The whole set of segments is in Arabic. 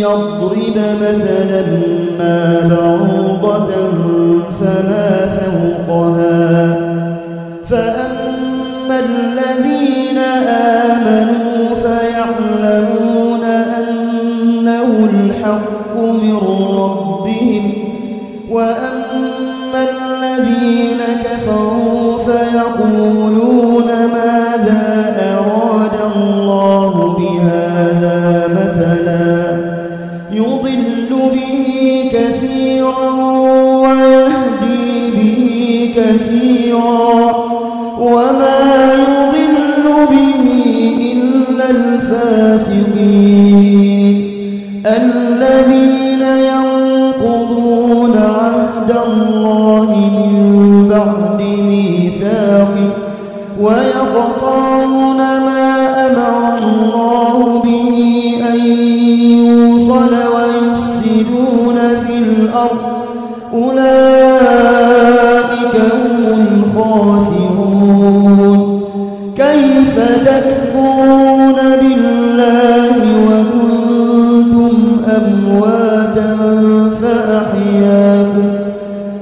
يضرب مثلا ما بعوضة فما فوقها. فأما الذين آمنوا فيعلمون أنه الحق من ربهم وأما الذين كفروا وما يضل به إلا الفاسقين. الذين ينقضون عهد الله من بعد ميثاقه ما أمر الله به أن يوصل ويفسدون في الأرض. أولئك هم الخاسرون كيف تكفرون بالله وكنتم أمواتا فأحياكم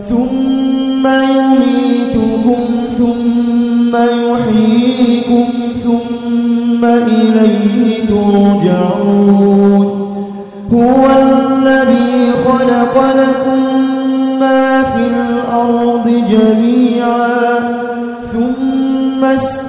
ثم يميتكم ثم يحييكم ثم إليه ترجعون.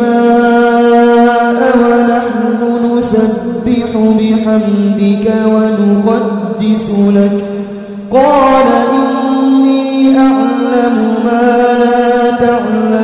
الدماء ونحن نسبح بحمدك ونقدس لك. قال إني أعلم ما لا تعلمون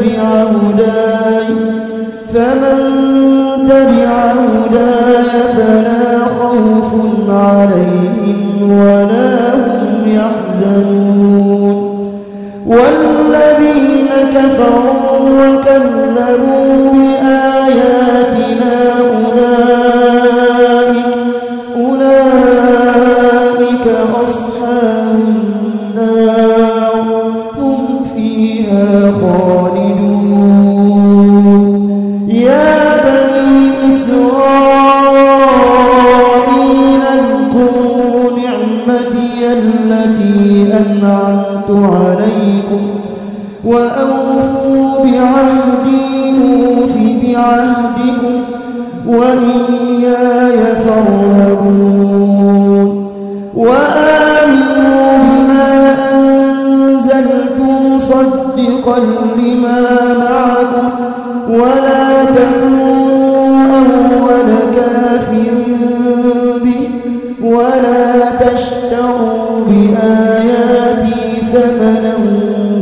تبع فمن تبع هداي فلا خوف عليهم ولا هم يحزنون. والذين كفروا وكذبوا بآياتنا أنعمت عليكم وأوفوا بعهدي أوف بعهدكم وإياي فارهبون وآمنوا بما أنزلت مصدقا لما معكم ولا تكونوا أول كافر به ولا تشتروا بآياتي ثمنا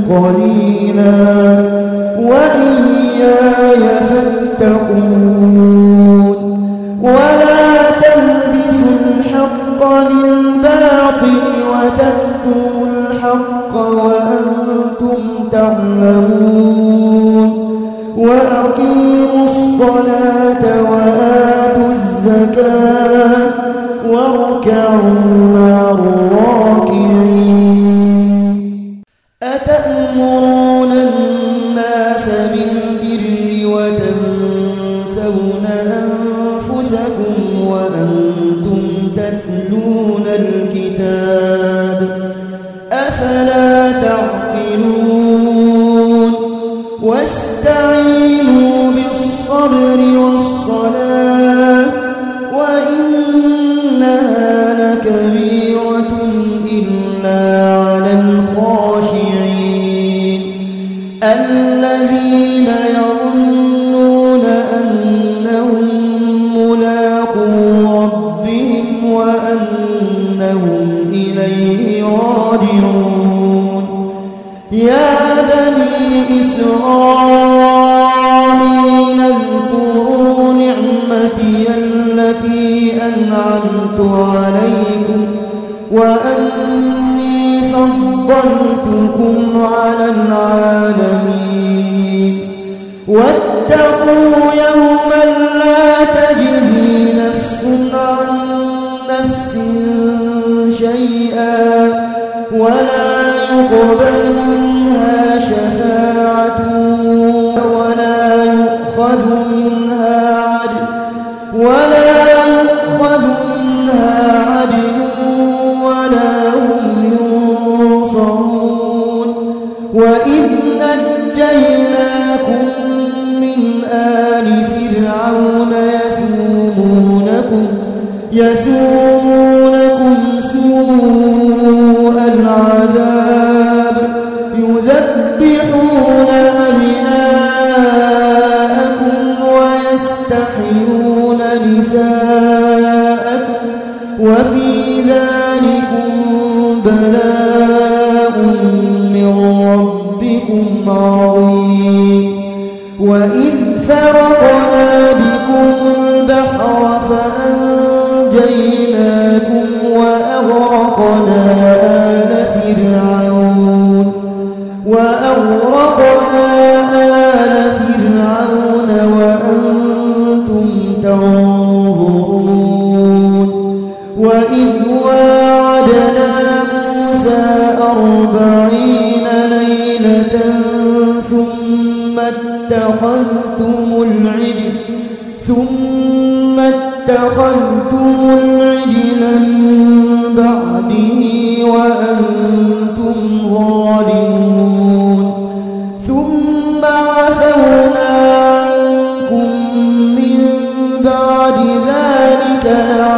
قليلا وإياي فاتقون ولا تلبسوا الحق بالباطل وتكتموا الحق وأنتم تعلمون وأقيموا الصلاة وآتوا الزكاة واركعوا فضلتكم على العالمين واتقوا يوما لا تجزي نفس عن نفس شيئا ولا يقبل وأغرقنا آل فرعون. وأغرقنا آل فرعون وأنتم تنظرون. وإذ واعدنا موسى أربعين ليلة ثم اتخذتم العجل ثم اتخذتم العجل من وأنتم ظالمون. ثم عفونا عنكم من بعد ذلك لعنكم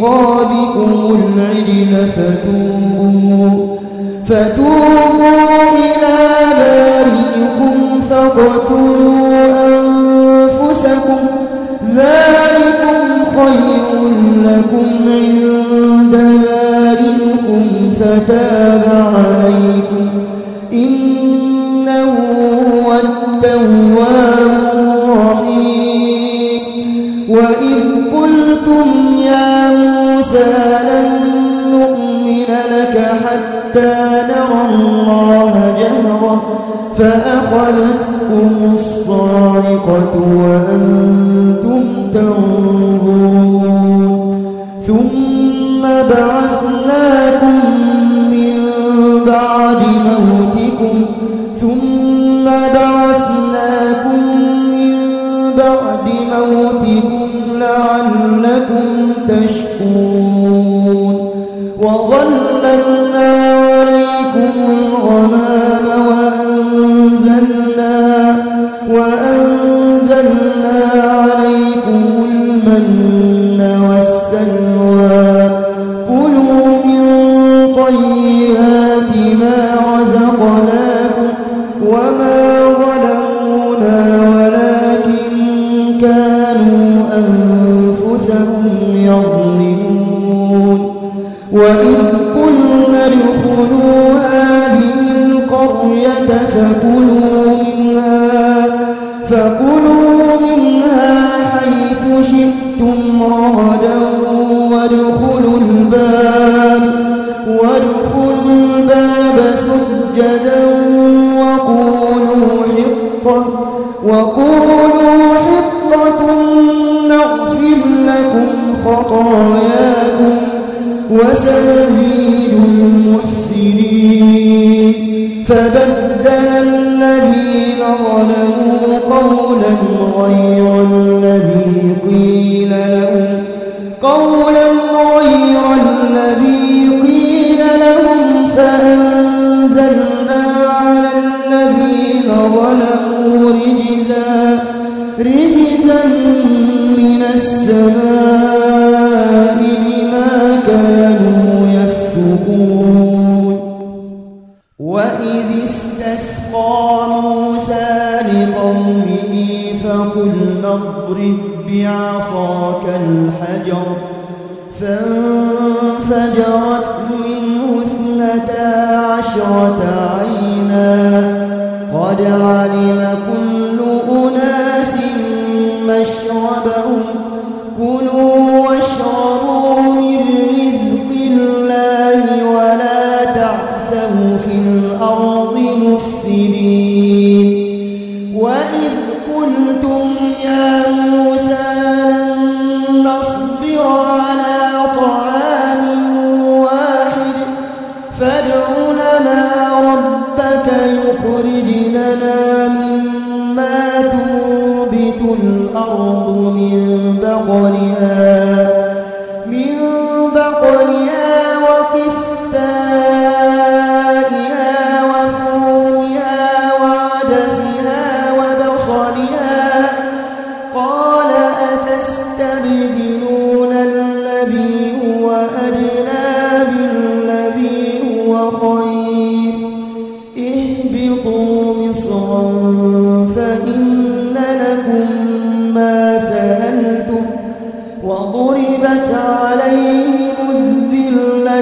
اتخاذكم العجل فتوبوا. فتوبوا إلى بارئكم فاقتلوا أنفسكم. ذلكم خير لكم عند بارئكم. فتاب عليكم. إنه هو التواب الرحيم. وإذ قلتم يا موسى لن نؤمن لك حتى نرى الله جهرة فأخذتكم الصاعقة وأنتم تنظرون ثم بعثناكم من بعد موتكم ثم بعثناكم من بعد موتكم لعلكم تشكرون وظللنا عليكم الغمام والغمام سنزيد المحسنين فبدل الذين ظلموا قولا واضرب بعصاك الحجر فانفجرت منه اثنتا عشرة عينا. قد علم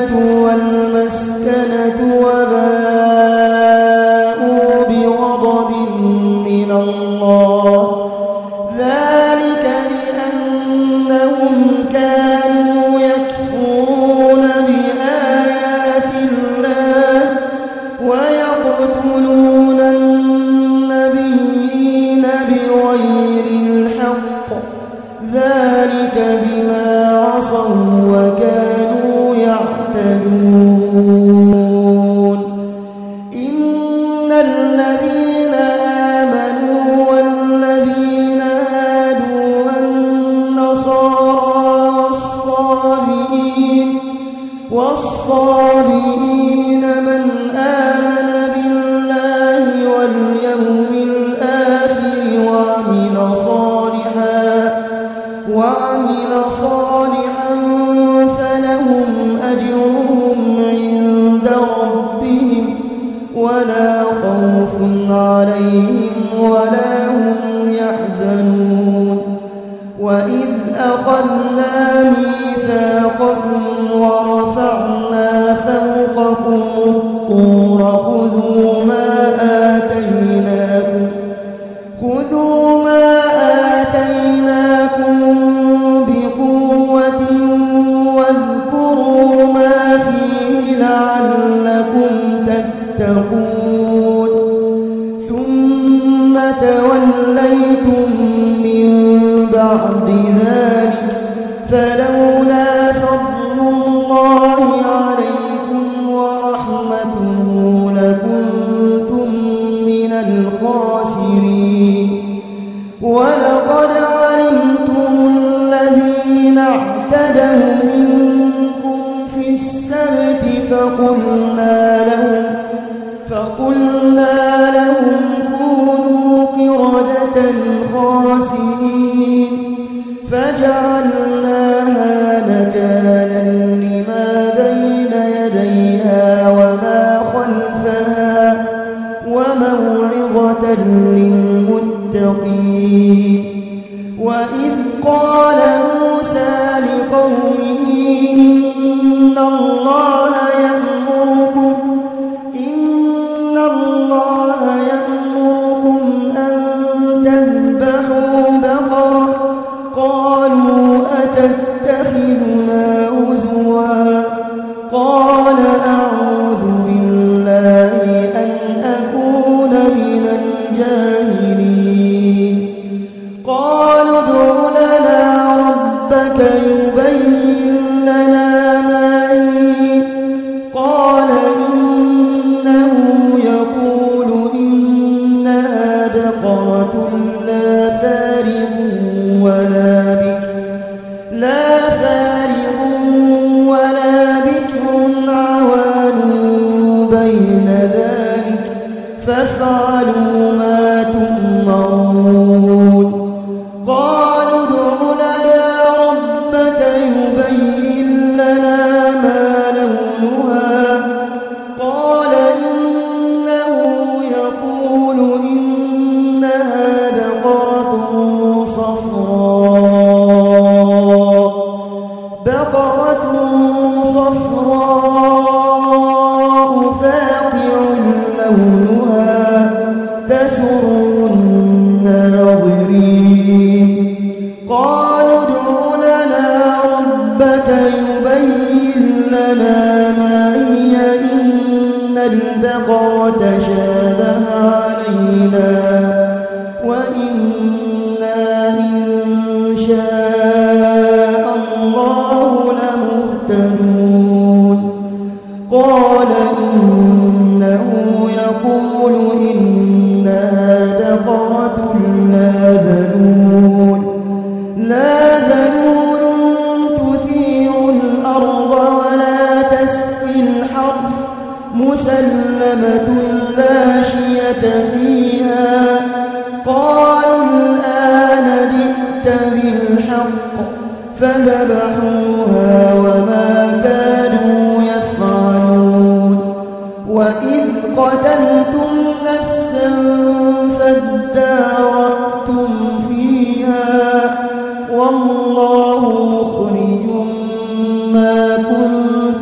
تو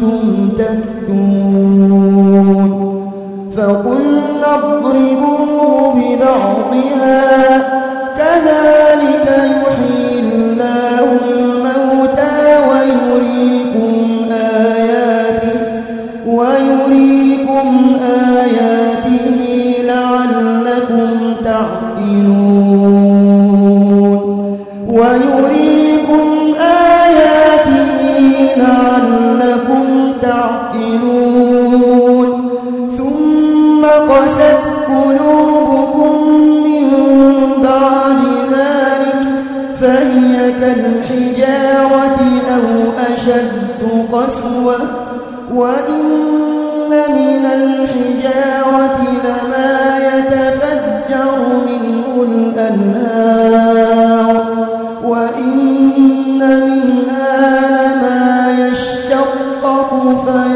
كنتم تكتمون فقلنا اضربوه ببعضها كذلك يحيي وإن من الحجارة لما يتفجر منه الأنهار وإن منها لما يشقق فيخرج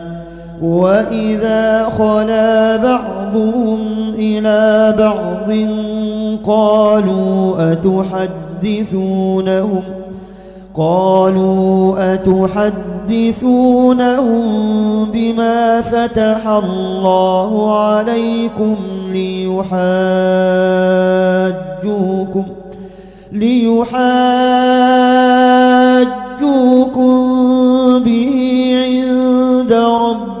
وإذا خلا بعضهم إلى بعض قالوا أتحدثونهم قالوا أتحدثونهم بما فتح الله عليكم ليحاجوكم ليحاجوكم به عند ربكم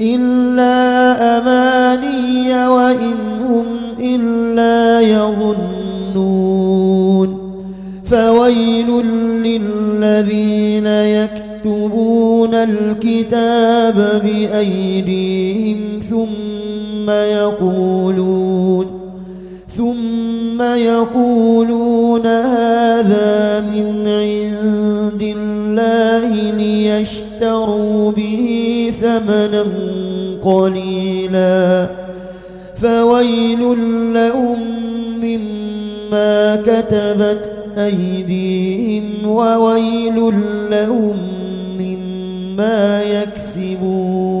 إلا أماني وإن هم إلا يظنون. فويل للذين يكتبون الكتاب بأيديهم ثم يقولون ثم يقولون هذا من عند الله ليشتروا به ثمنا قليلا فويل لهم مما كتبت أيديهم وويل لهم مما يكسبون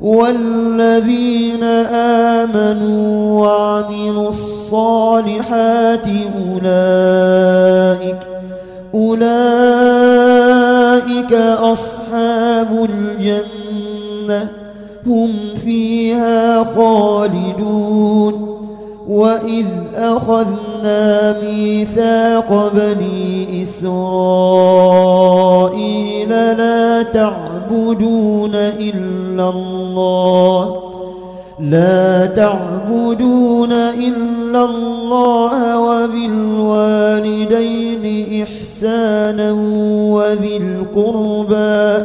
والذين آمنوا وعملوا الصالحات أولئك أولئك أصحاب الجنة هم فيها خالدون وإذ أخذنا ميثاق بني إسرائيل لا تعبدون إلا الله لا تعبدون إلا الله وبالوالدين إحسانا وذي القربى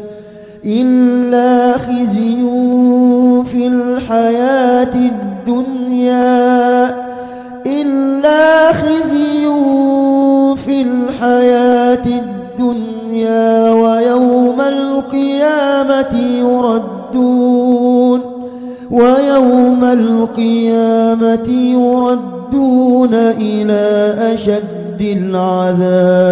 إلا خزي في الحياة الدنيا إلا خزي في الحياة الدنيا ويوم القيامة يردون ويوم القيامة يردون إلى أشد العذاب.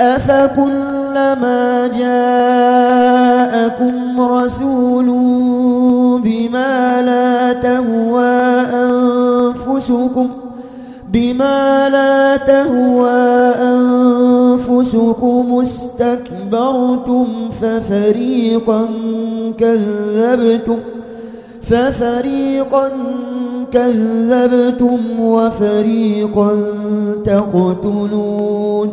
أفكلما جاءكم رسول بما لا تهوى أنفسكم بما لا تهوى أنفسكم استكبرتم ففريقا كذبتم ففريقا كذبتم وفريقا تقتلون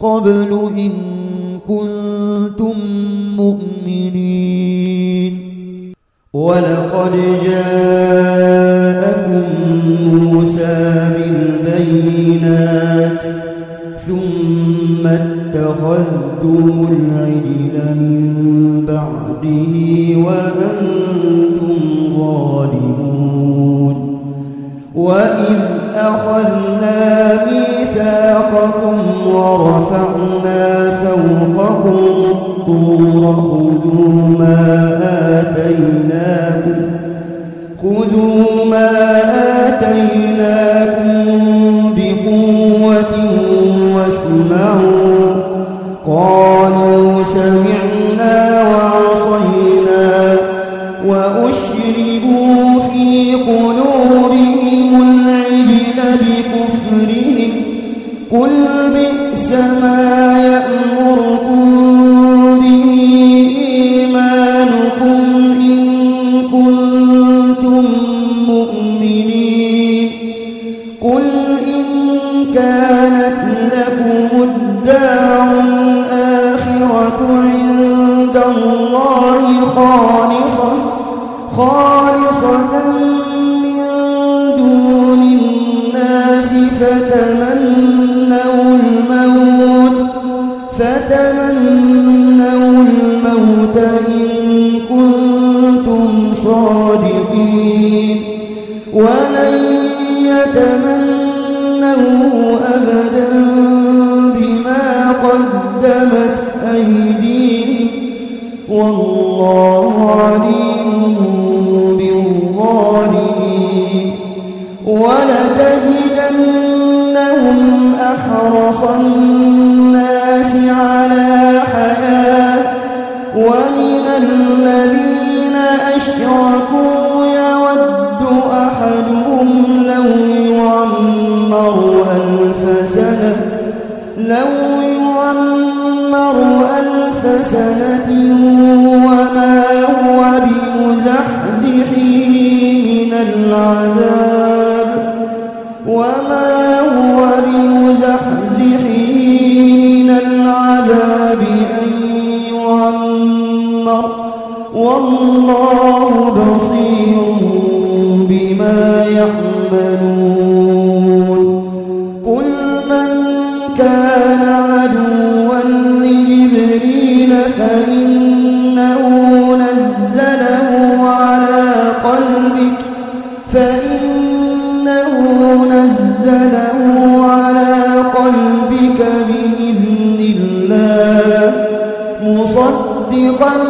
قبل إن كنتم مؤمنين. ولقد جاءكم موسى بالبينات ثم اتخذتم العجل من بعده وأنتم ظالمون. وإذ أخذنا ميثاقكم ورفعنا فوقكم الطور خذوا ما آتيناكم خذوا ما آتيناكم ولن يتمنوا أبدا بما قدمت أيديهم والله عليم بالظالمين ولتجدنهم أحرص الناس على حياة ومن الذين أشركوا سنة لو يعمر ألف سنة وما هو بمزحزحه من العذاب وما هو بمزحزحه من العذاب أن يعمر. والله بصير. الله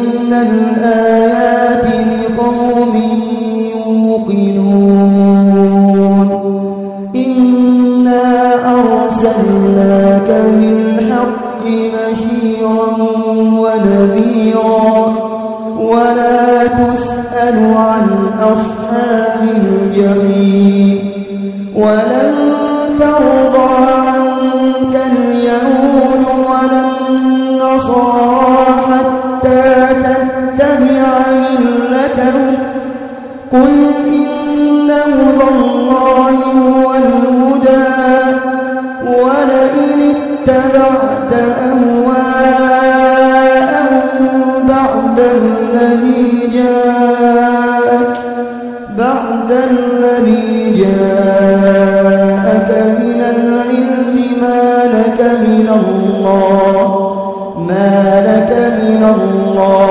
من الآيات لقوم يوقنون. إنا أرسلناك بالحق بشيرا ونذيرا. ولا تسأل عن أصحاب الجحيم. ولن ترضى عنك اليهود ولن النصارى. قل إن هدى الله هو الهدى. ولئن اتبعت أهواءهم بعد الذي جاءك بعد الذي جاءك من العلم ما لك من الله. ما لك من الله.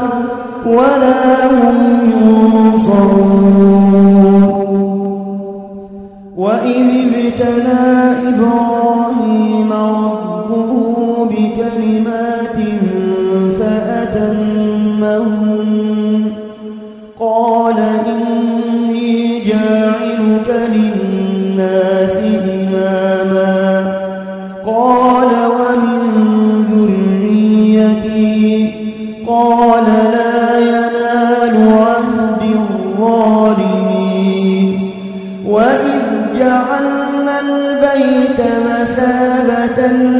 ولا هم ينصرون. وإذ ابتلى إبراهيم مثابة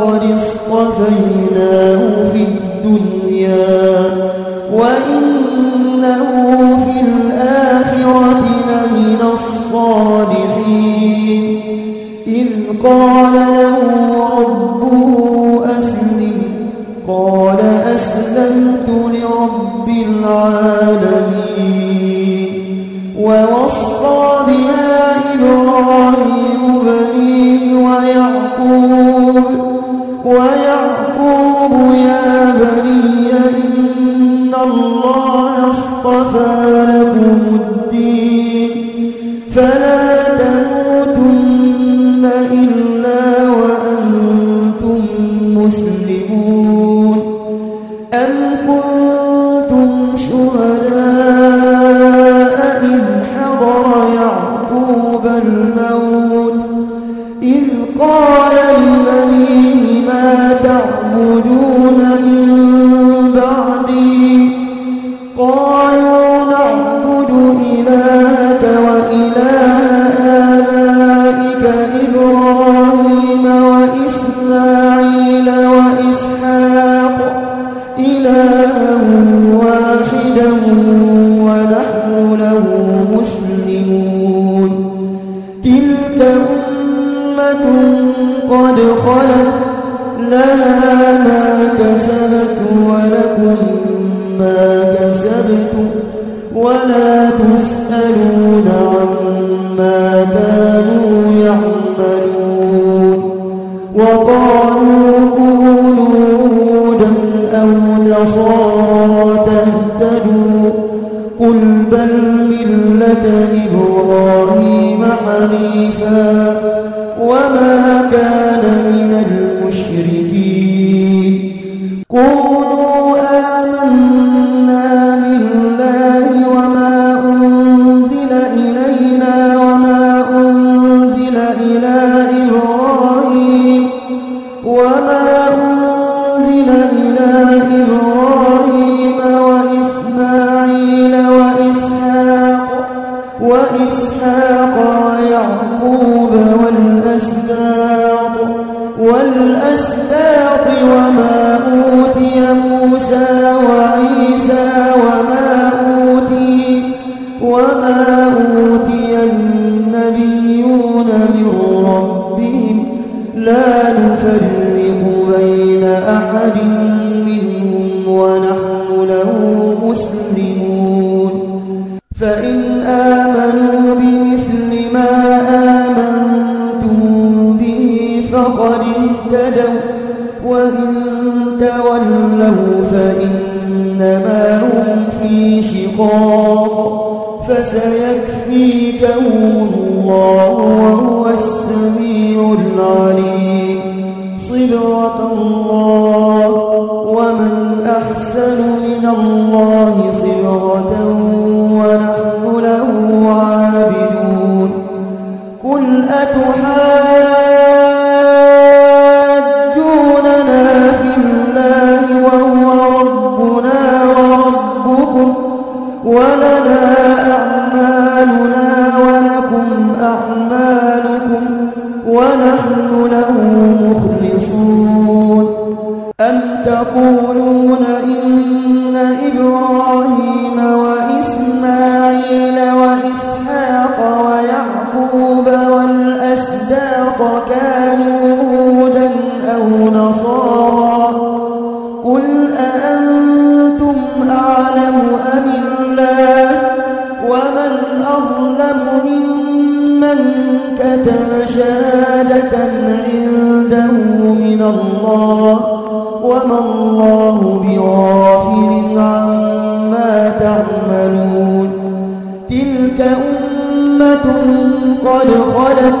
ولقد اصطفيناه في الدنيا وإنه في الآخرة لمن الصالحين. إذ قال كانوا هودا أو نصارى قل أأنتم أعلم أم الله ومن أظلم ممن كتب شهادة عنده من الله وما الله بغافل عما تعملون تلك أمة قد خلت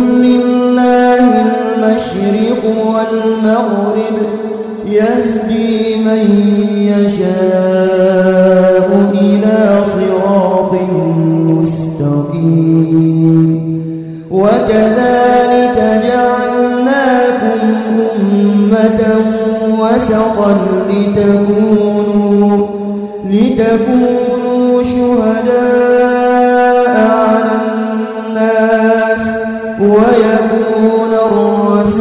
المغرب يهدي من يشاء إلى صراط مستقيم وكذلك جعلناكم أمة وسقا لتكونوا, لتكونوا شهداء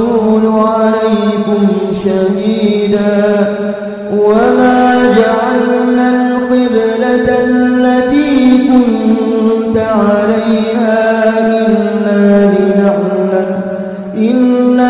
الرسول عليكم شهيدا وما جعلنا القبلة التي كنت عليها إلا لنعلم إلا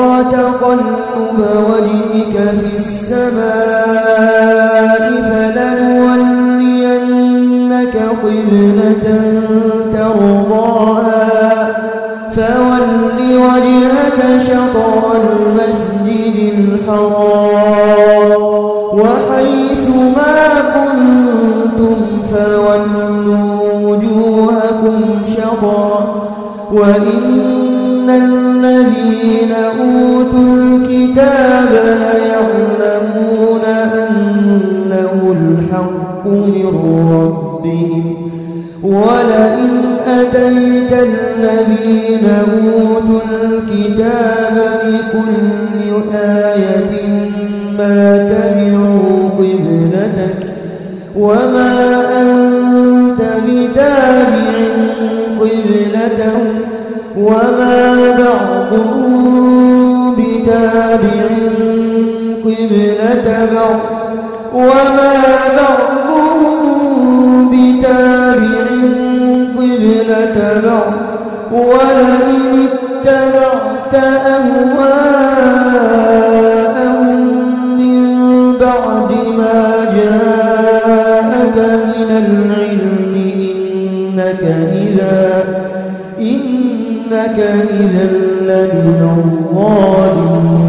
تقلب وجهك في السماء فلنولينك قبلة ترضاها. فول وجهك شطر المسجد الحرام. وحيث ما كنتم فولوا وجوهكم شطرا. وإن الذين أوتوا الكتاب ليعلمون أنه الحق من ربهم؟ ولئن أتيت الذين أوتوا الكتاب بكل آية ما تبعوا قبلتك وما أنت بتابع قبلتهم وما بتابع قبلة بعض وما بعضهم بتابع قبلة بعض ولئن اتبعت أهواءهم من بعد ما جاءك من العلم إنك إذا إنك إذا لمن الظالمين.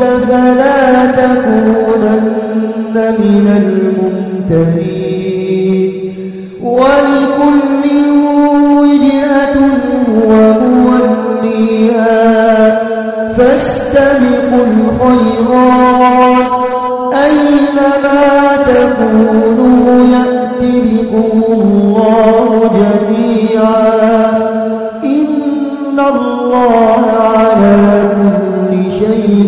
ربك فلا تكونن من الممترين. ولكل وجهة هو موليها فاستبقوا الخيرات. أينما تكونوا يأت بكم الله جميعا. إن الله على كل شيء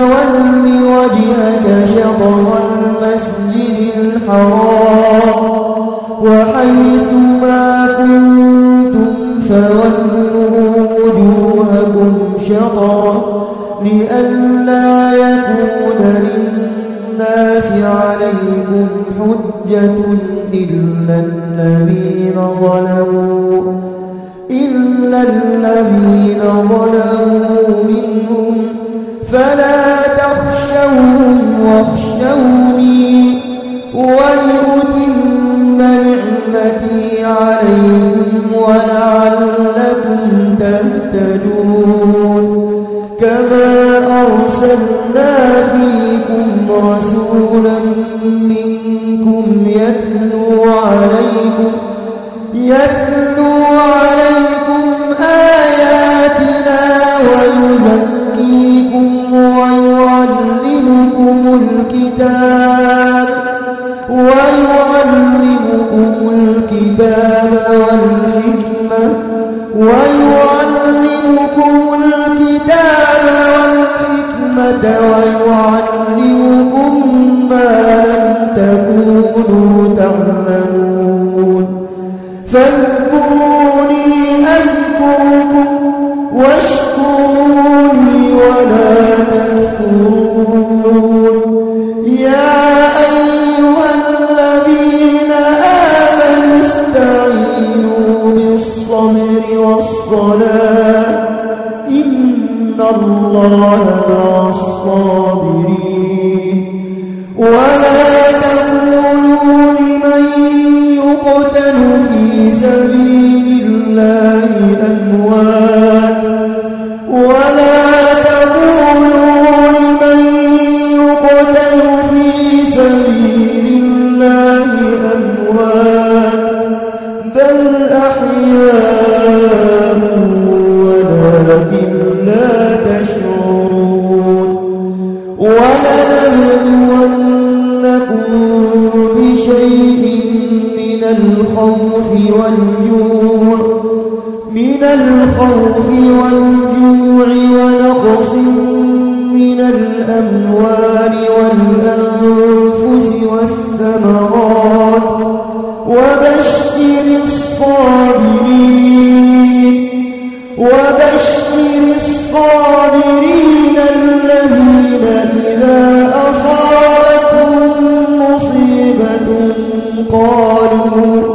وجهك شطر المسجد الحرام. وحيث ما كنتم فولوا وجوهكم شطرا لئلا يكون للناس عليكم حجة إلا الذين ظلموا إلا الذين ظلموا منهم. فلا تخشوهم واخشوني ولأتم نعمتي عليكم ولعلكم تهتدون. كما أرسلنا فيكم رسولا منكم يتلو عليكم يتلو عليكم آياتنا ويعلمكم الكتاب ويعلمكم الكتاب والحكمة ويعلمكم الكتاب والحكمة ويعلمكم ما لم تكونوا الله الخوف والجوع. من الخوف والجوع ونقص من الأموال والأنفس والثمرات. وبشر الصابرين. وبشر الصابرين الذين إذا أصابتهم مصيبة قالوا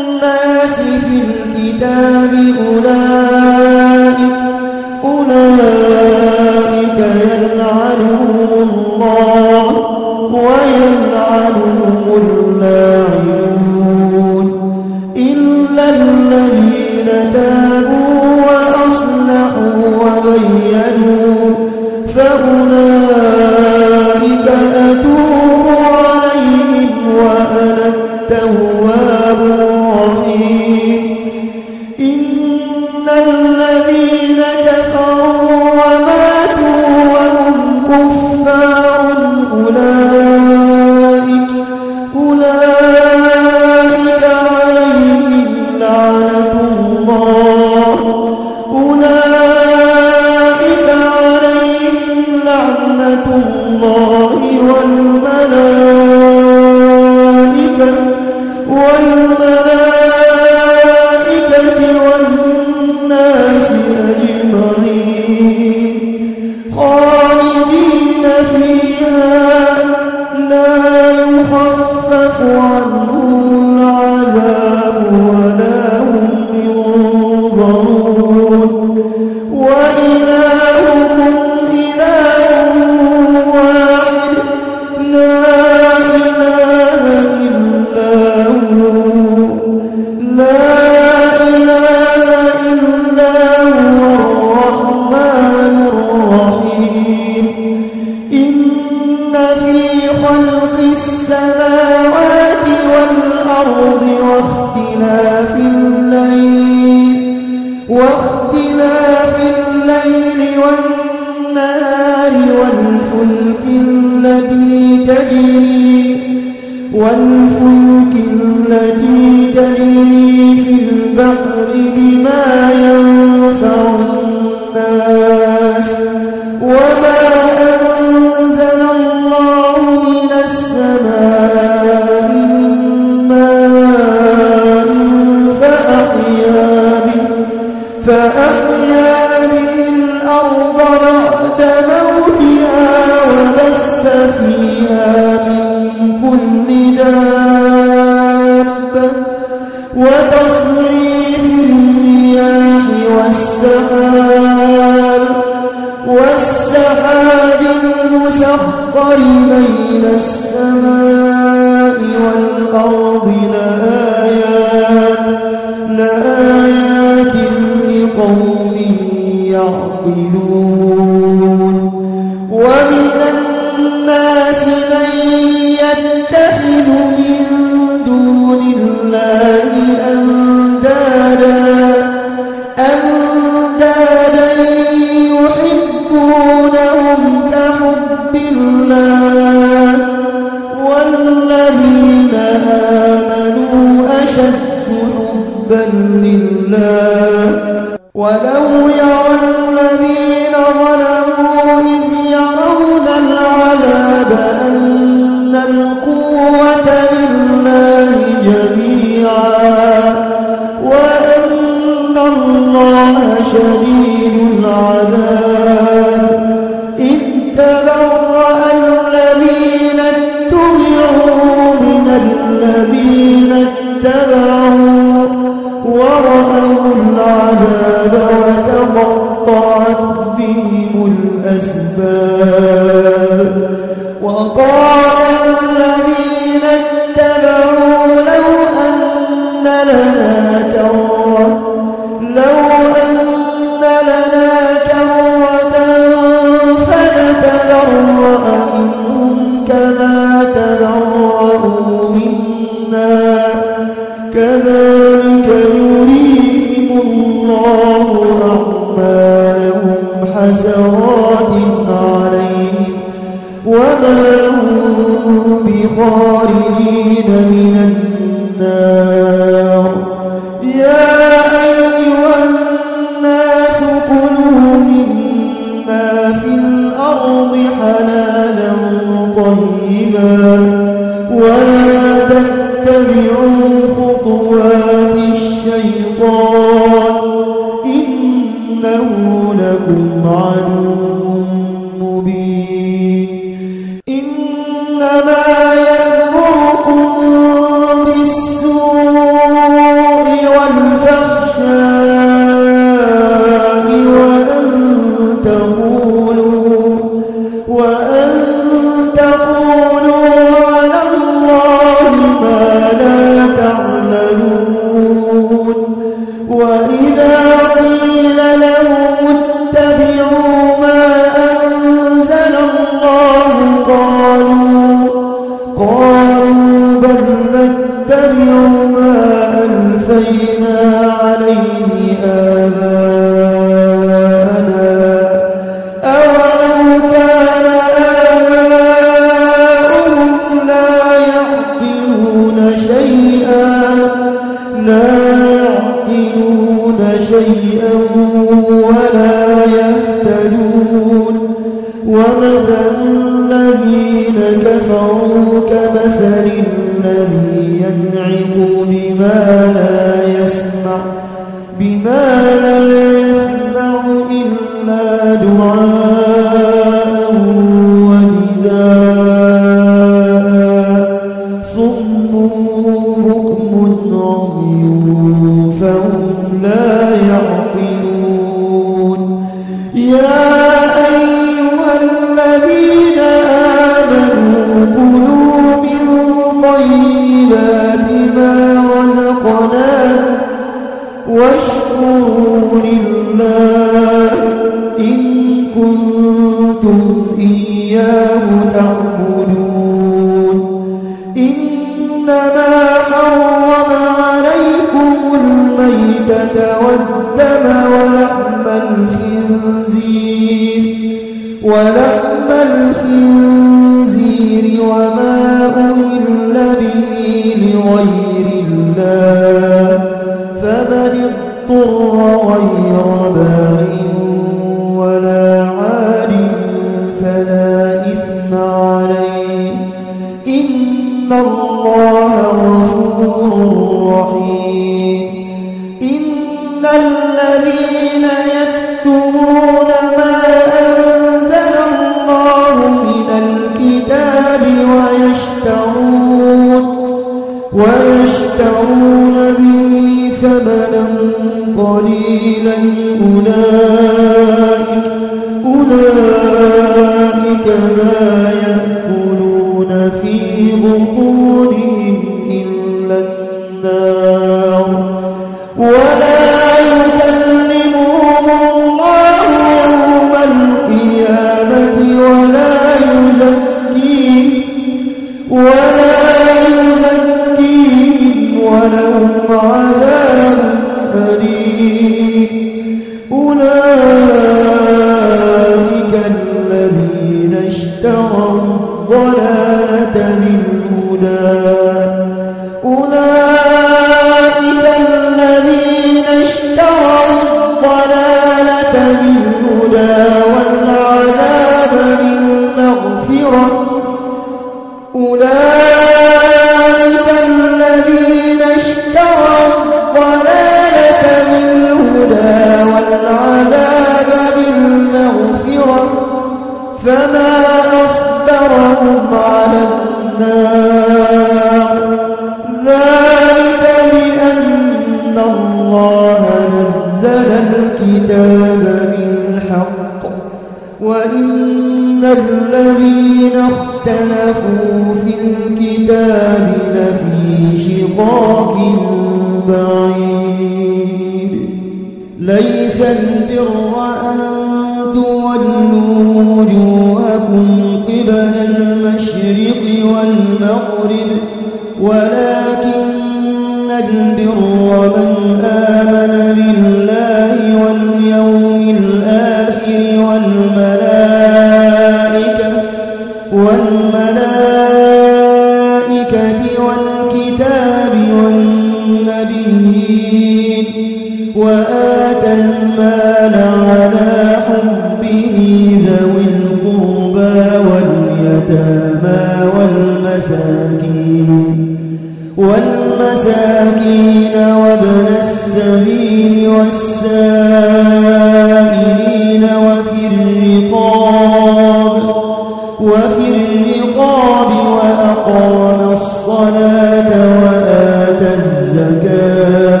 وفي الرقاب وأقام الصلاة وآتى الزكاة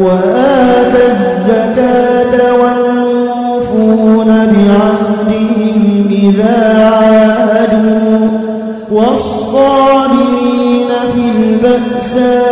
وآتى الزكاة والموفون بعهدهم إذا عاهدوا والصابرين في البأساء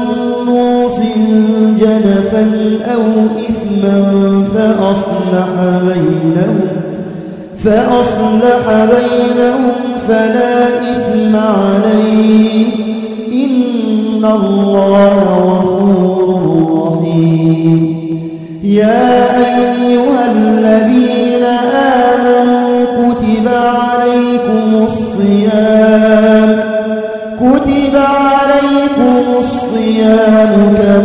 جنفا أو إثما فأصلح بينهم فأصلح بينهم فلا إثم عليه. إن الله غفور رحيم. يا أيها الذين آمنوا كتب عليكم الصيام كتب عليكم الصيام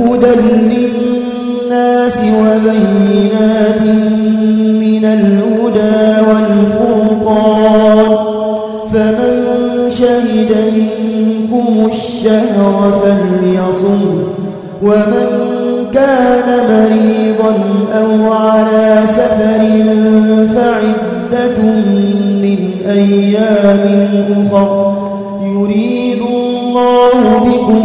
هدى للناس وبينات من الهدى والفرقان. فمن شهد منكم الشهر فليصم ومن كان مريضا أو على سفر فعدة من أيام أخر يريد الله بكم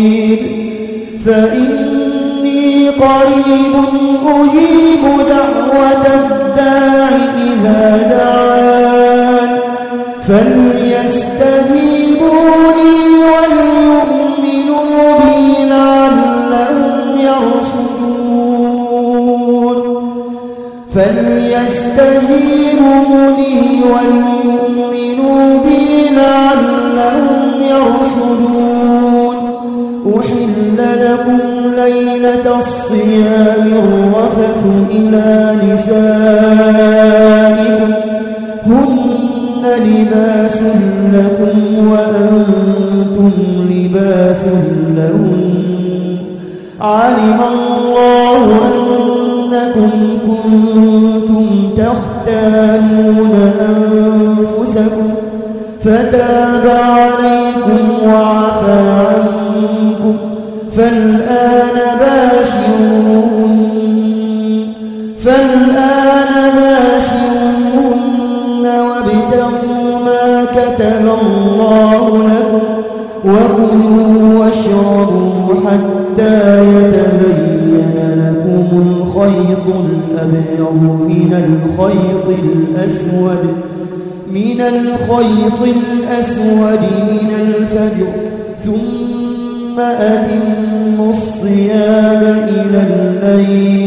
فإني قريب أجيب دعوة الداع إذا دعان. فليستجيبوا لي وليؤمنوا بي لعلهم يرشدون. الصيام الرفث إلى الأسود من الخيط الأسود من الفجر ثم أتموا الصيام إلى الليل.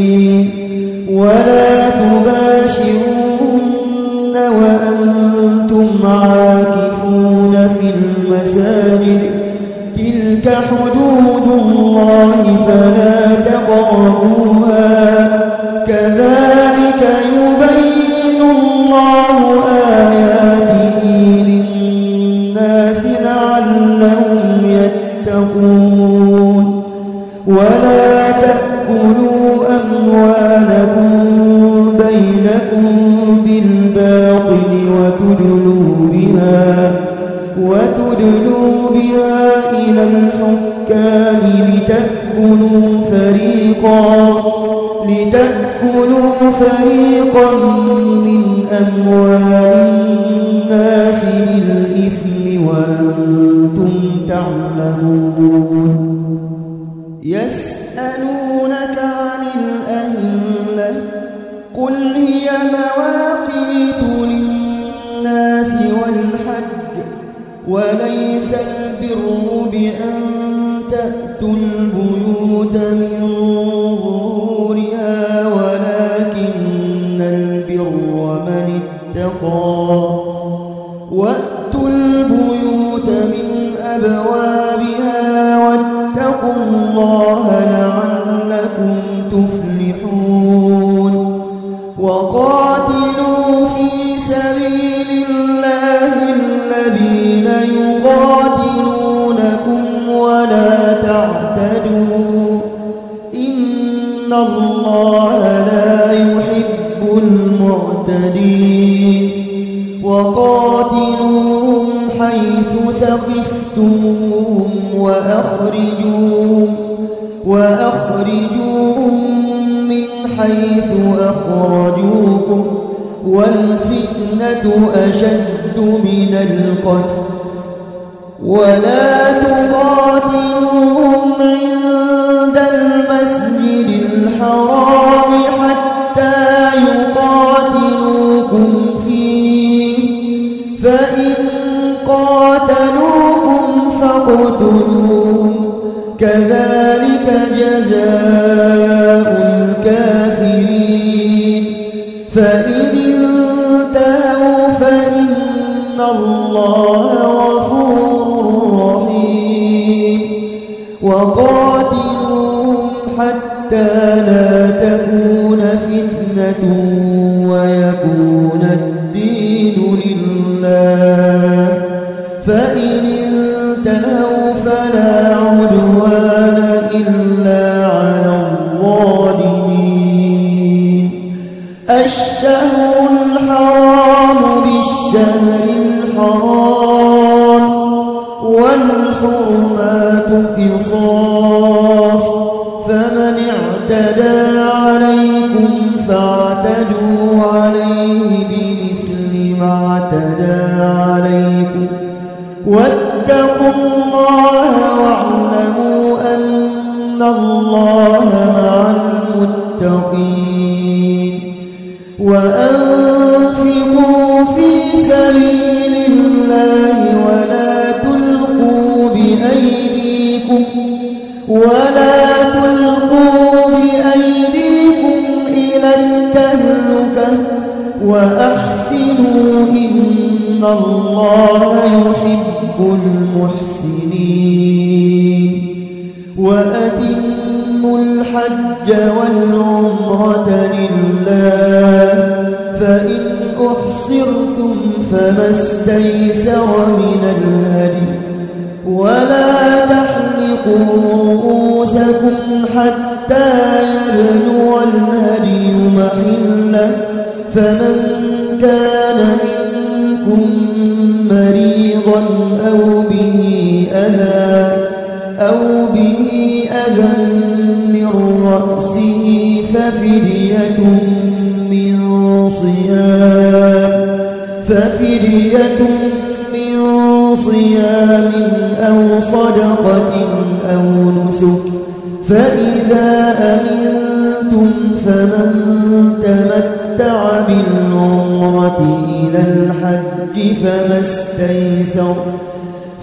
فما استيسر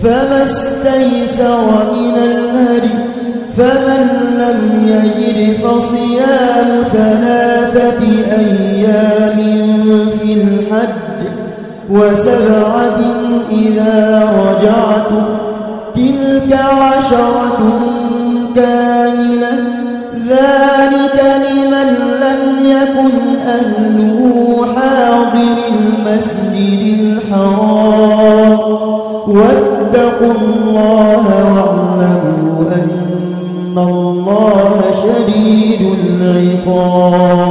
فما استيسر من الهدي فمن لم يجد فصيام ثلاثة أيام في الحج وسبعة إذا رجعت تلك عشرة كاملة ذلك لمن لم يكن أهله حاضر المسجد الحرام. واتقوا الله واعلموا أن الله شديد العقاب.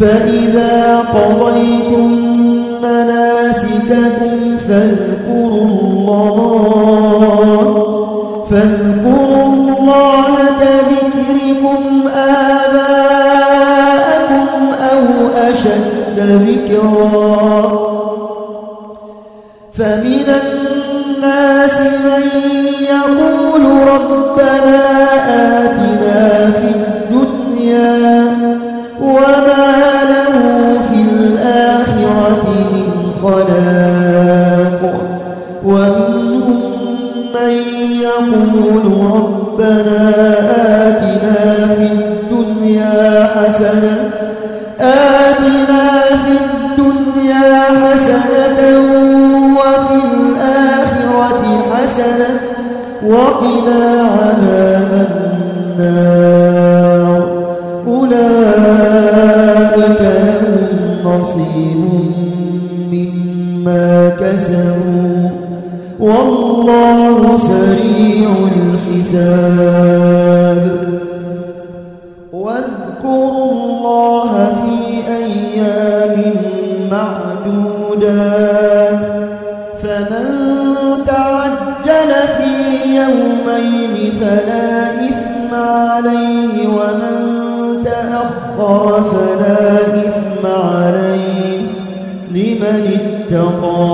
فإذا قضيتم مناسككم فاذكروا الله فاذكروا الله كذكركم آباءكم أو أشد ذكرا. فمن الناس من يومين فلا إثم عليه ومن تأخر فلا إثم عليه لمن اتقى.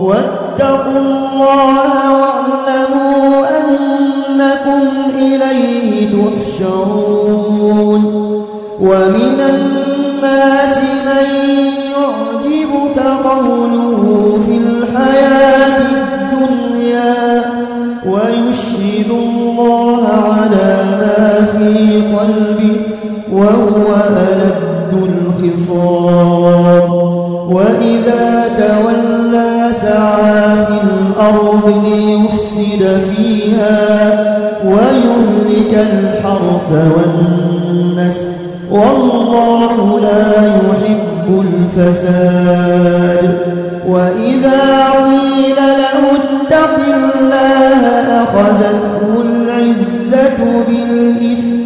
واتقوا الله واعلموا أنكم إليه تحشرون. ومن الناس من يعجبك قوله في الحياة قلبه وهو ألد الخصام. وإذا تولى سعى في الأرض ليفسد فيها ويهلك الحرث والنسل والله لا يحب الفساد. وإذا قيل له اتق الله أخذته العزة بالإثم.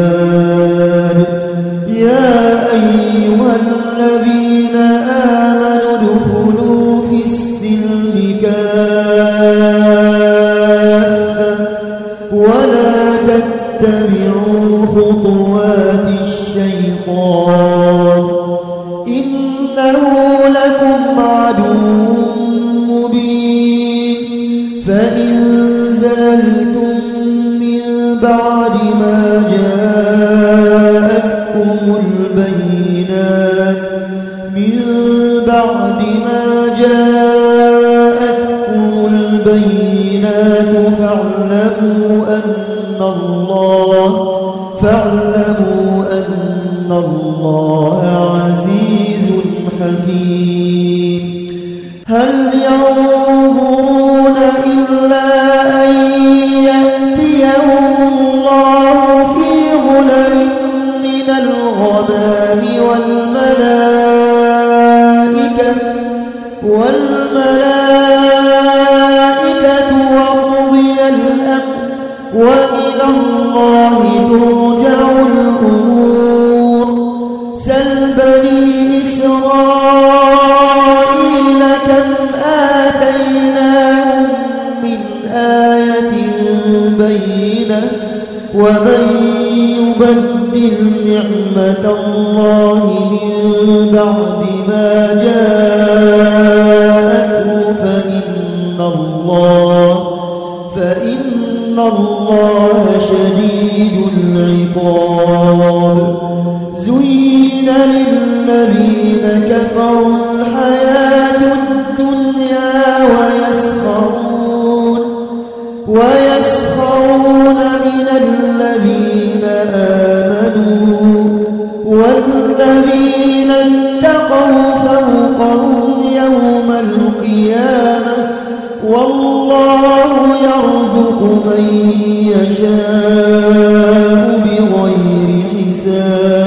الله عزيز حكيم. هل ينظرون ومن يبدل نعمة الله من بعد ما جاءته فإن الله فإن الله شديد العقاب. زين للذين كفروا من يشاء بغير حساب.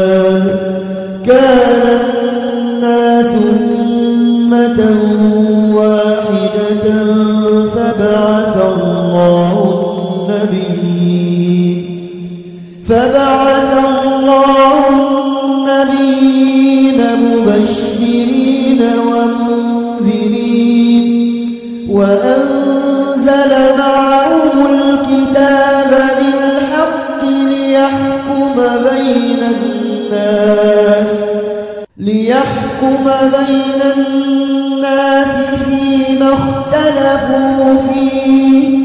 ليحكم بين الناس فيما اختلفوا فيه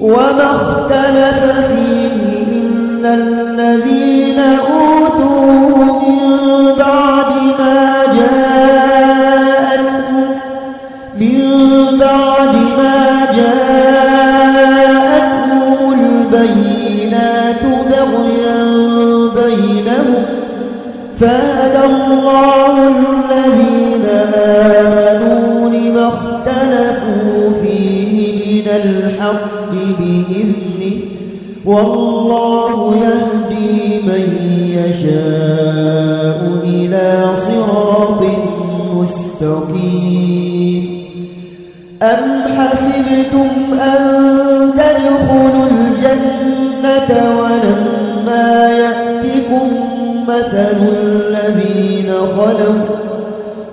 وما اختلف فيه إلا الذين أوتوه من بعد ما جاءتهم من بعد ما جاءتهم البينات بغيا بينهم فهدى الله بإذنه والله يهدي من يشاء إلى صراط مستقيم. أم حسبتم أن تدخلوا الجنة ولما يأتكم مثل الذين خلوا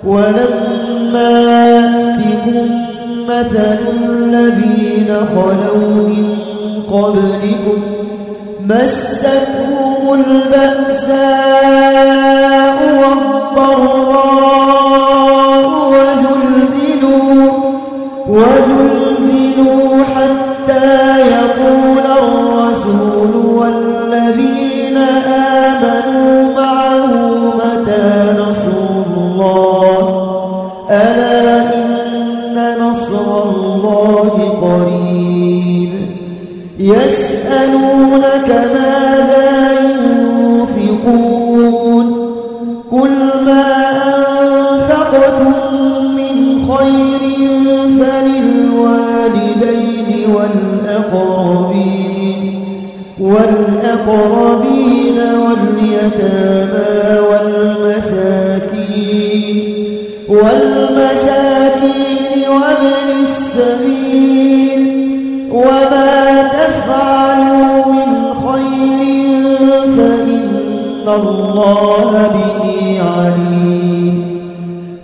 ولما يأتكم مثل الذين خلوا من قبلكم مستهم البأساء والضراء. والأقربين والأقربين واليتامى والمساكين والمساكين وابن السبيل وما تفعلوا من خير فإن الله به عليم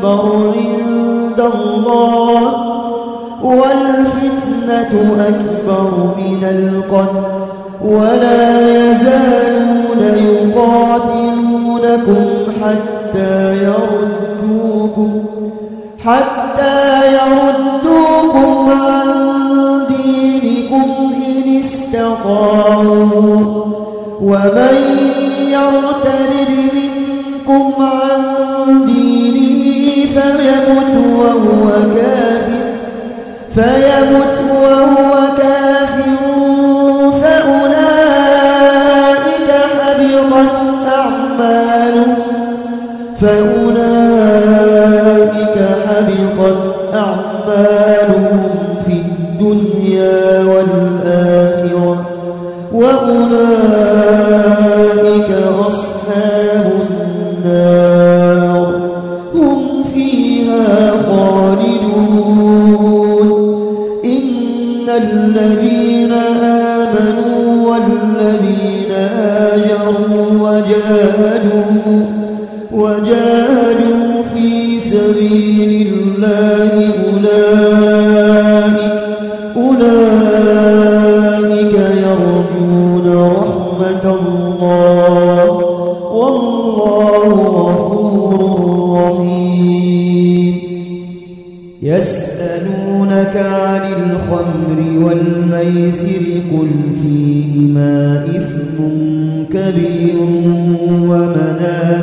أكبر عند الله والفتنة أكبر من القتل ولا يزالون يقاتلونكم حتى يردوكم حتى يردوكم عن دينكم إن استطاعوا ومن يرتد فيمت وهو كافر. فيمت وهو كافر فأولئك حبطت أعمالهم. وجاهدوا وجاهدوا في سبيل الله أولئك أولئك يرجون رحمة الله. والله غفور رحيم. يسألونك عن الخمر والميسر قل فيهما إثم كبير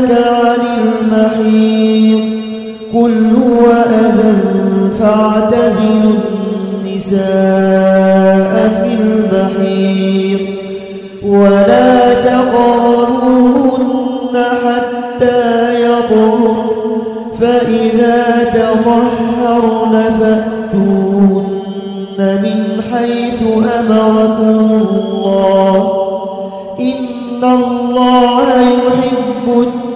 ويسألونك عن المحيط قل هو فاعتزلوا النساء في المحيط ولا تقربوهن حتى يطهرن فإذا تطهرن فأتوهن من حيث أمركم الله.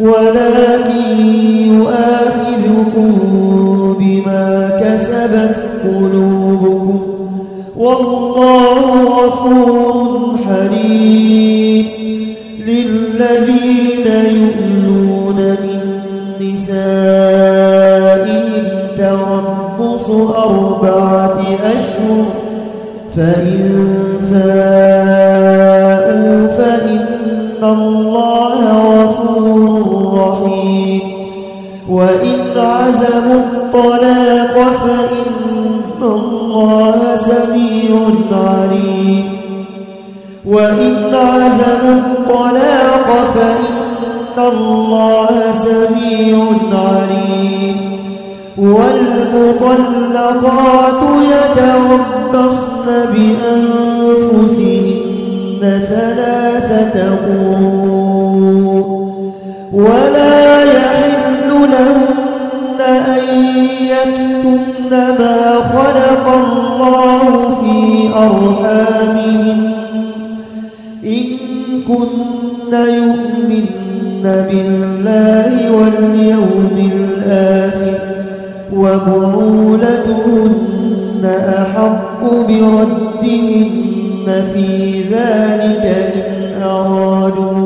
ولكن يؤاخذكم بما كسبت قلوبكم. والله غفور حليم. للذين يؤلون من نسائهم تربص أربعة أشهر فإن فاءوا وإن عزموا الطلاق فإن الله سميع عليم. وإن عزموا الطلاق فإن الله سميع عليم. والمطلقات يتربصن بأنفسهن ثلاثة يحل لهن أن يكتمن ما خلق الله في أرحامهن إن كن يؤمن بالله واليوم الآخر وبعولتهن أحق بردهن في ذلك إن أرادوا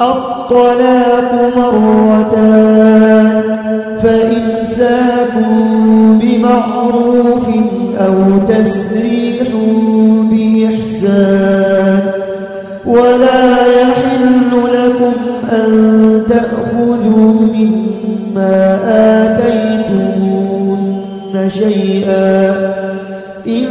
الطلاق مرتان فإمساك بمعروف أو تسريح بإحسان ولا يحل لكم أن تأخذوا مما آتيتمون شيئا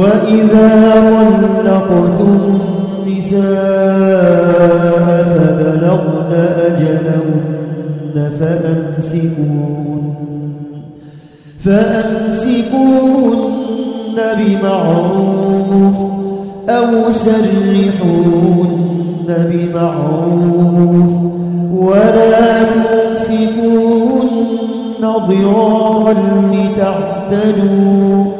وإذا طلقتم النساء فبلغن أجلهن فأمسكون فأمسكوهن بمعروف أو سرحوهن بمعروف ولا تمسكوهن ضرارا لتعتدوا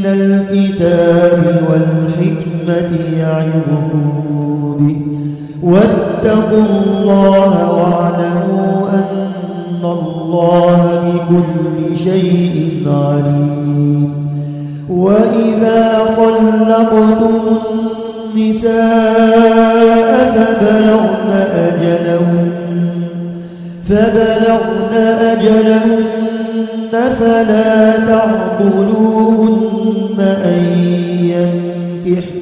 من الكتاب والحكمة يعظكم به. واتقوا الله واعلموا أن الله بكل شيء عليم. وإذا طلقتم النساء فبلغن أجلهن فبلغن أجلهن فلا تعضلوهن أن ينكحن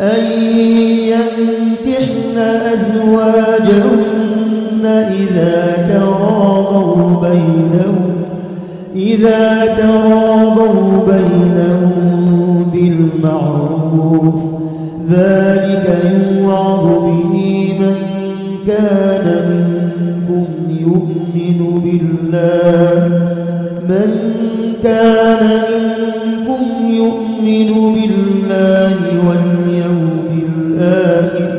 أن ينكحن أزواجهن إذا تراضوا بينهم إذا تراضوا بينهم بالمعروف ذلك يوعظ به من كان منكم يؤمن بالله من كان منكم يؤمن بالله واليوم الآخر.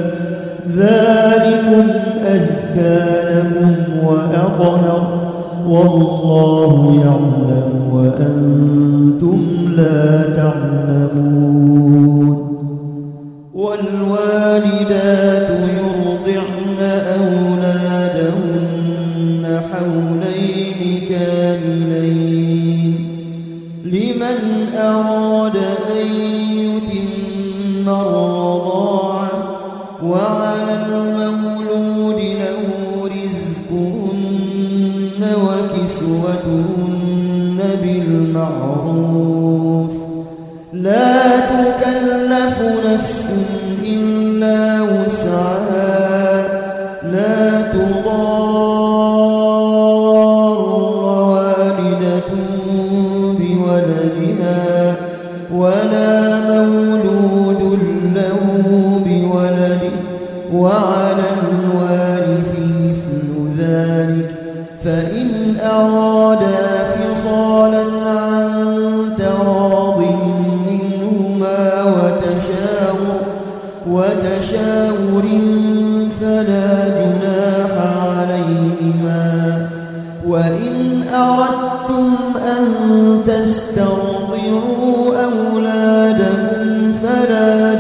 ذلكم أزكى لكم وأطهر. والله يعلم وأنتم لا تعلمون. وإن أردتم أن تسترضعوا أولادكم فلا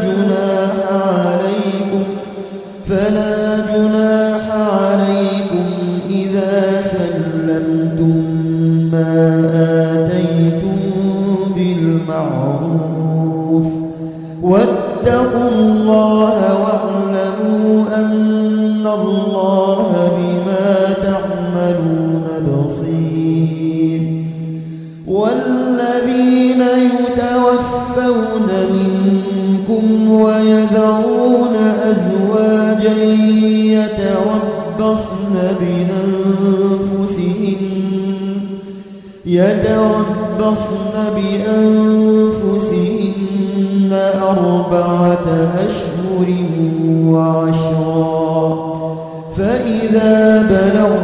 يتربصن بأنفسهن أربعة أشهر وعشرا فإذا بلغن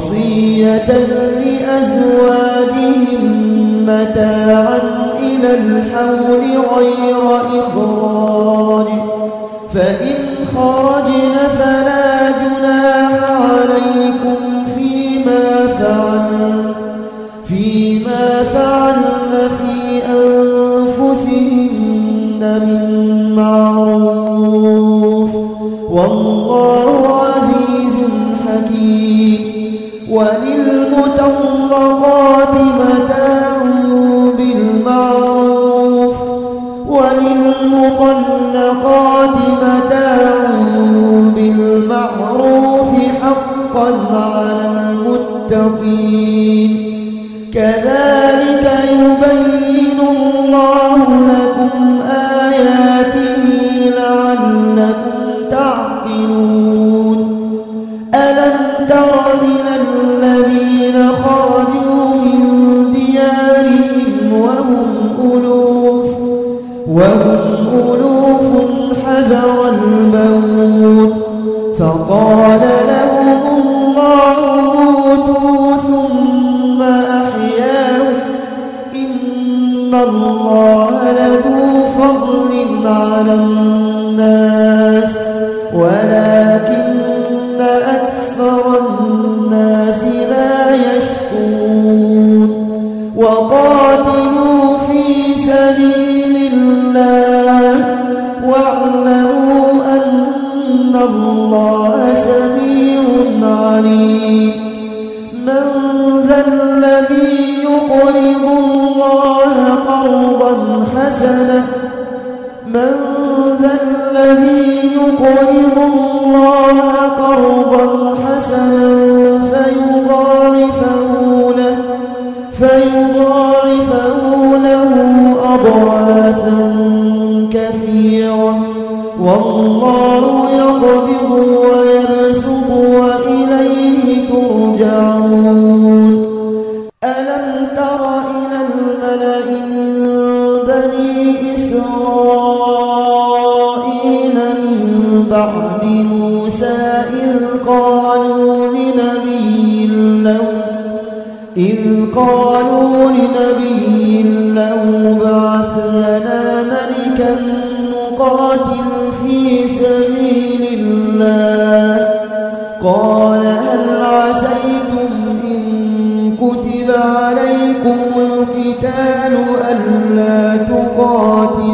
وصية لأزواجهم متاعا إلى الحول غير إخراج. فإن خرجن فلا جناح عليكم فيما فعلن فيما فعلن في أنفسهن من على الناس ولكن أكثر الناس لا يشكون وقاتلوا في سبيل الله واعلموا أن الله سميع عليم. من ذا الذي يقرض الله قرضا حسنا يقرضوا الله قرضا حسنا فيضاعفه له فيضاعفه له أضعافا كثيرة. والله عليكم القتال ألا تقاتلوا.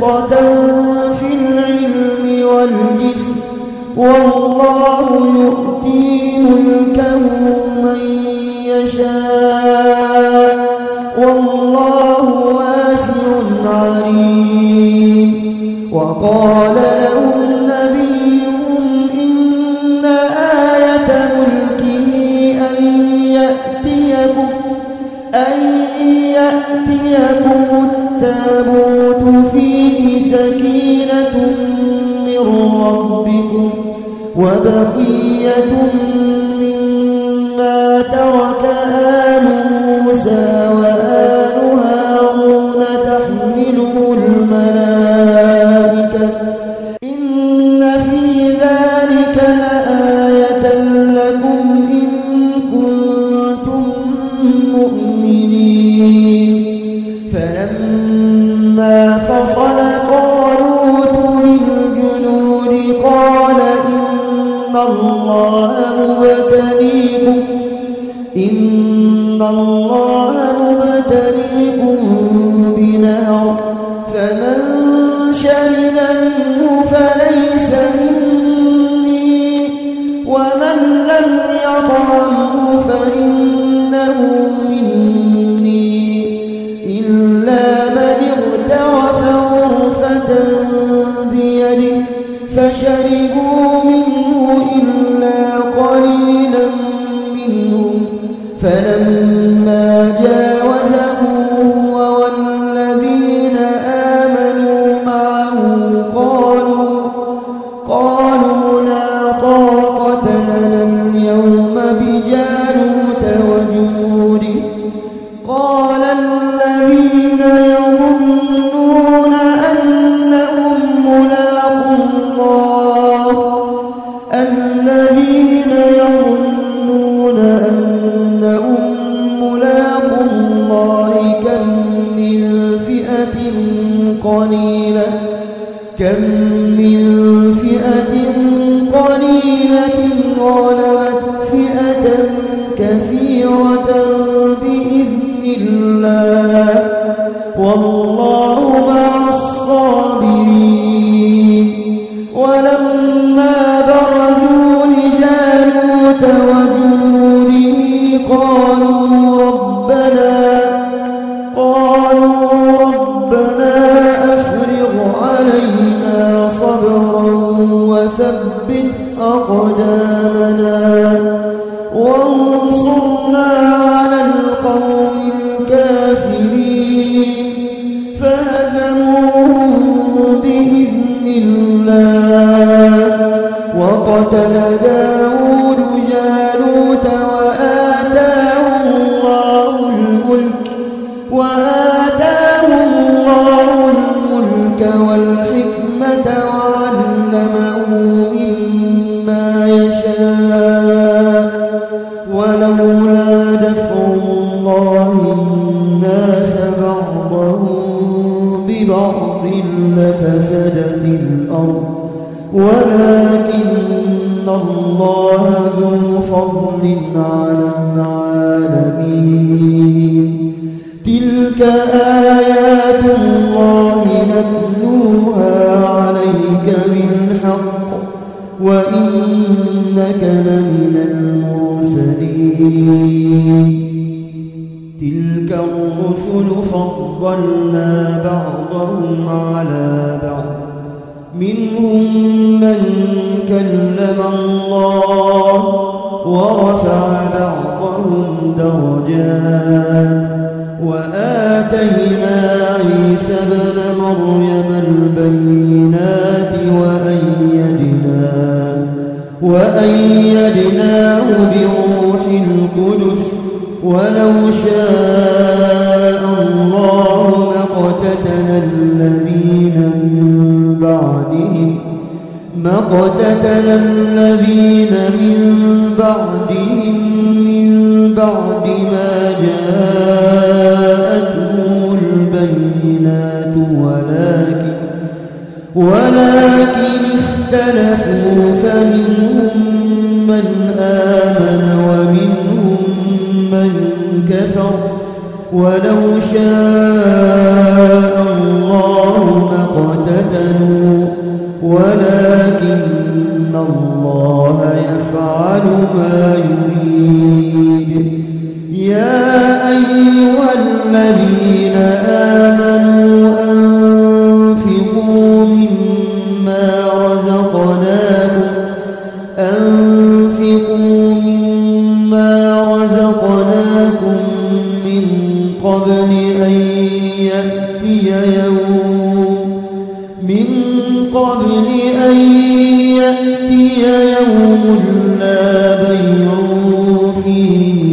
بسطة في العلم والجسم والله يؤتي ملكه من يشاء والله واسع عليم. وقال التابوت فيه سكينة من ربكم وبقية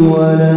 ولا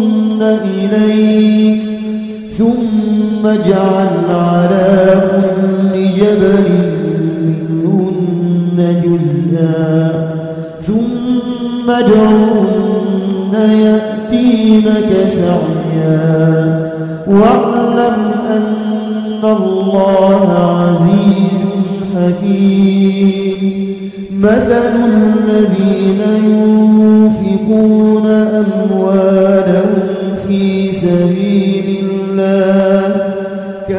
إليك ثم اجعل على كل جبل منهن جزءا ثم ادعوهن يأتينك سعيا. واعلم أن الله عزيز حكيم. مثل الذين ينفقون أموالهم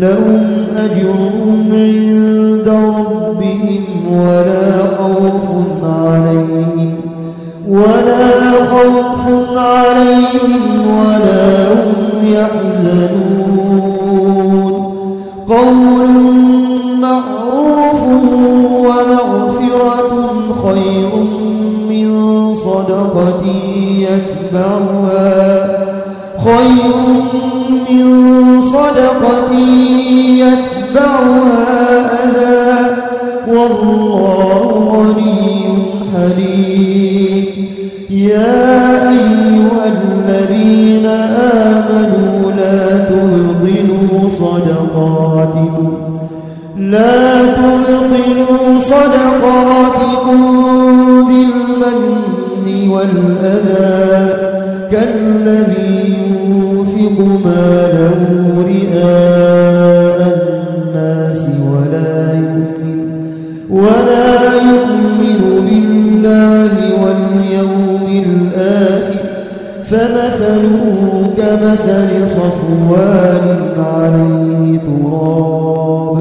لهم أجرهم عند ربهم ولا خوف عليهم ولا خوف عليهم ولا هم يحزنون. قول معروف ومغفرة خير من صدقة يتبعها. خير من صدقة يتبعها أذى والله غني حليم يا أيها الذين آمنوا لا تبطلوا صدقاتكم. لا تبطلوا صدقاتكم بالمن والأذى. فمثله كمثل صفوان عليه تراب.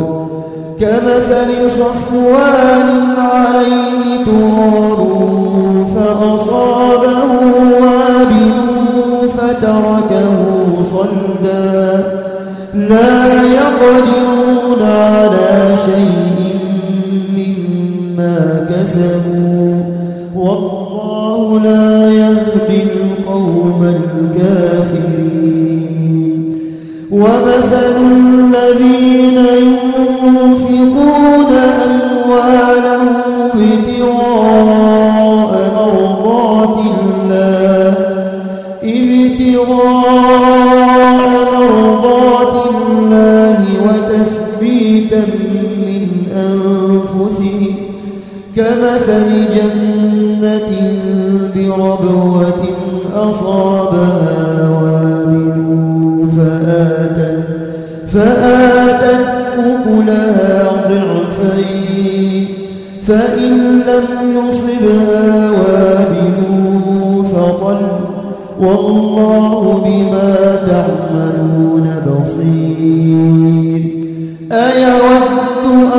كمثل صفوان عليه تراب فأصابه وابل فتركه صلدا. لا يقدرون على شيء مما كسبوا. والله لا القوم الكافرين ومثل الذين ينفقون أصابها وابل فآتت فآتت أكلها ضعفين فإن لم يصبها وابل فطل والله بما تعملون بصير. أيود أحدكم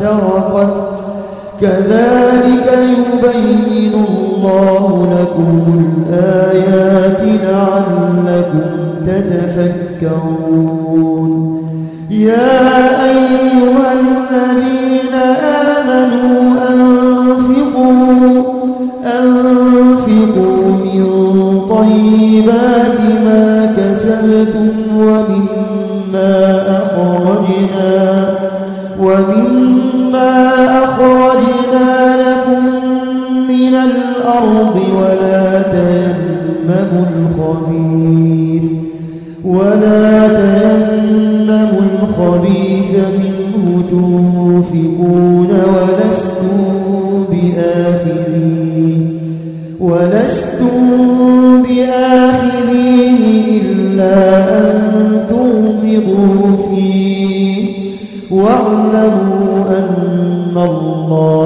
فاحترقت كذلك يبين الله لكم الآيات لعلكم تتفكرون. يا أيها الذين آمنوا أنفقوا أنفقوا من طيبات ما كسبتم. تيمموا الخبيث. ولا تيمموا الخبيث منه تنفقون ولستم بآخذيه. ولستم بآخذيه إلا أن تغمضوا فيه. واعلموا أن الله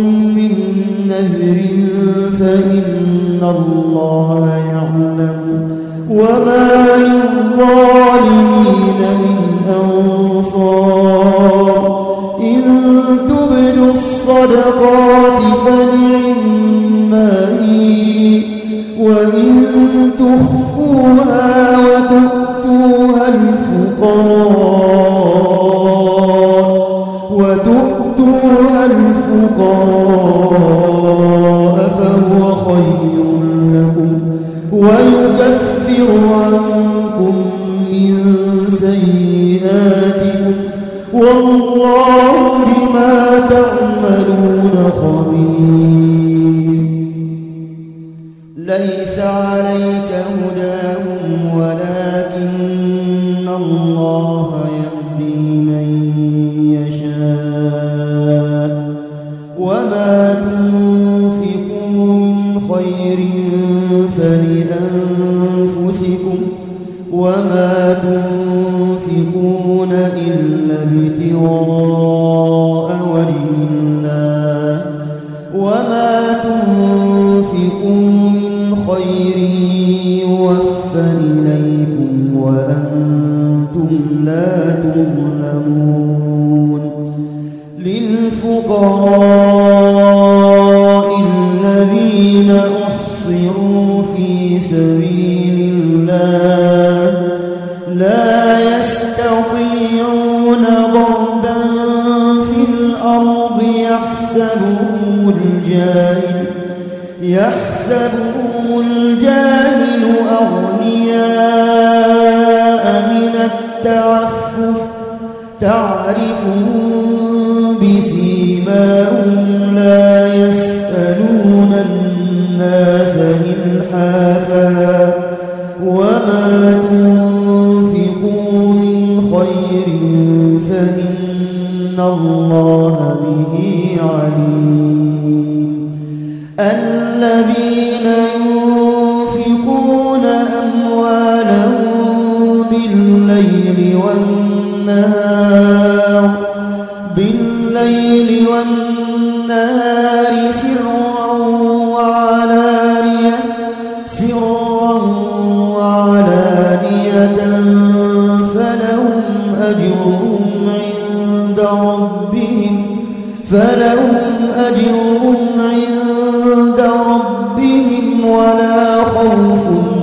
الله يعلم وما للظالمين من أنصار. إن تبدوا الصدقات فنعما وإن تخفوها Senhor.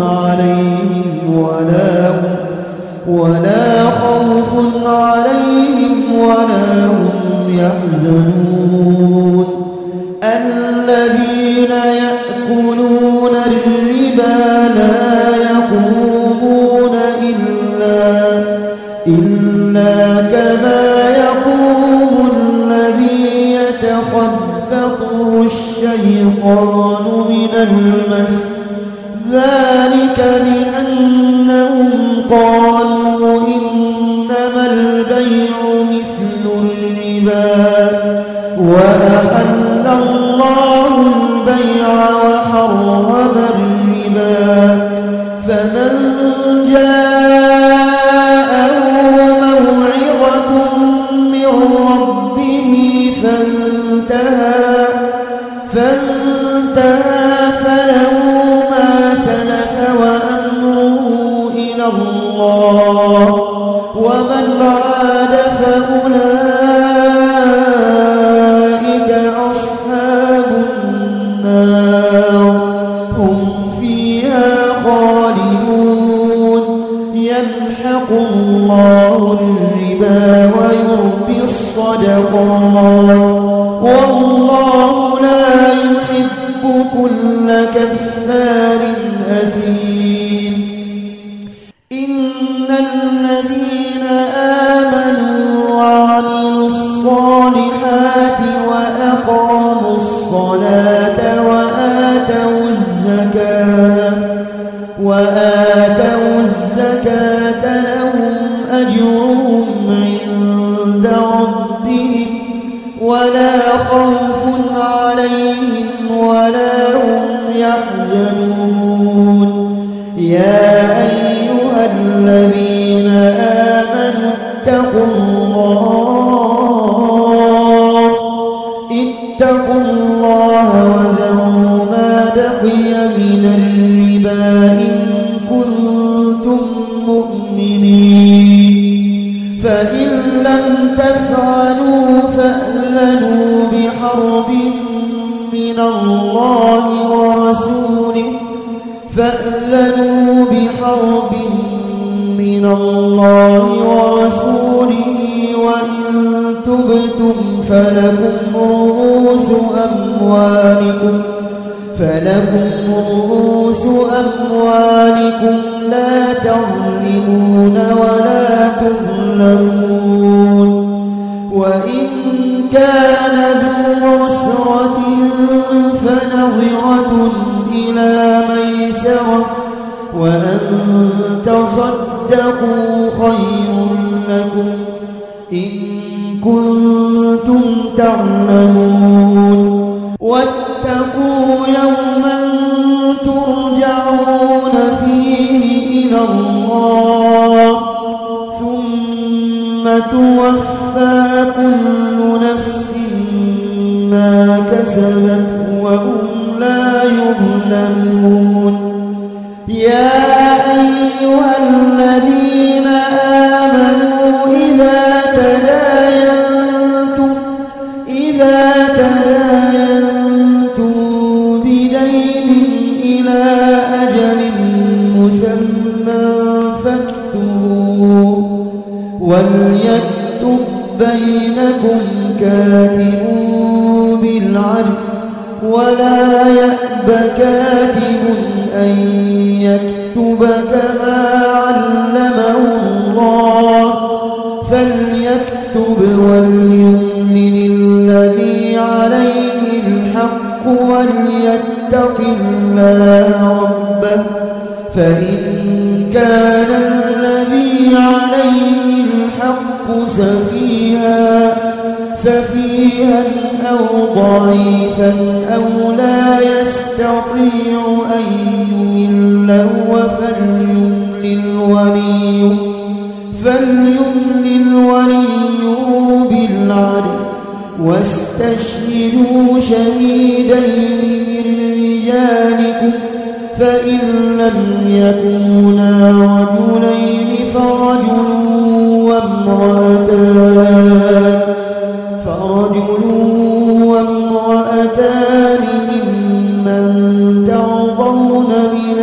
عليهم ولا ولا خوف عليهم ولا هم يحزنون. الذين يأكلون الربا لا يقومون إلا إلا كما يقوم الذي يتخبطه الشيطان من المسجد ذلك بأنهم قالوا إنما البيع مثل الربا وأحل الله البيع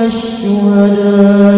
الشهداء.